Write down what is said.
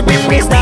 should be raised